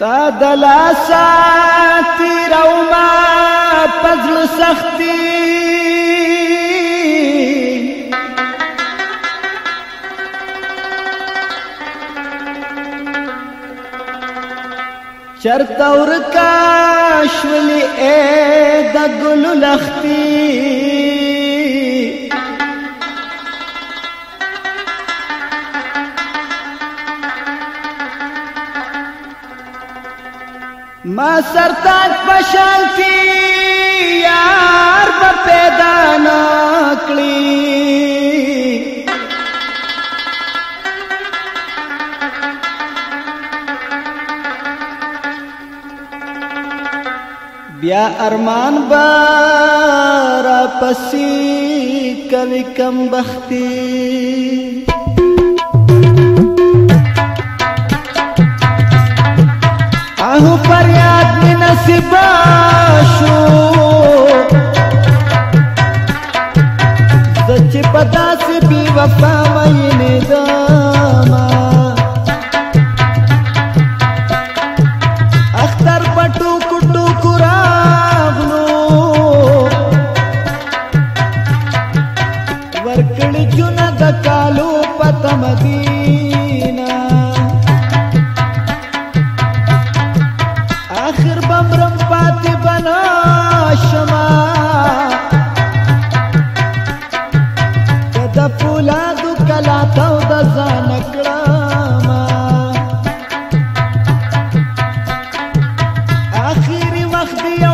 تا دلا ساتي روما پزل سختي چرت اور کا شولي اے د ګل لختي ما سرتاج پشانتی یار به پیدا نکړي بیا ارمان بار پسې کوي کم بختی हूँ फरियाद नसीबाशो सच पता से भी वफा मई रख दिया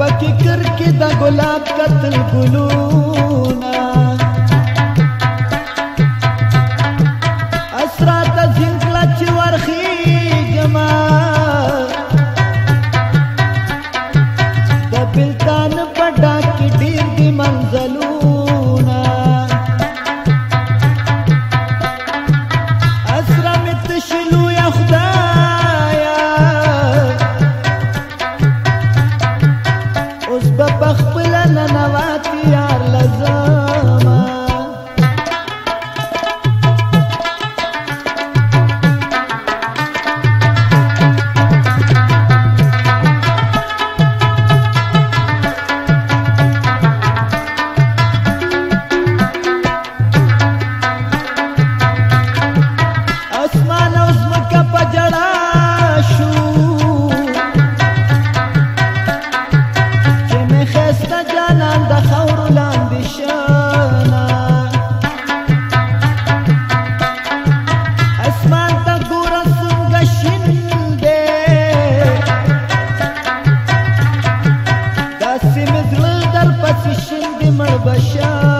پکې کر کې د ګلاب قتل ګلونه سیمزل در پسې شندې مړ بشا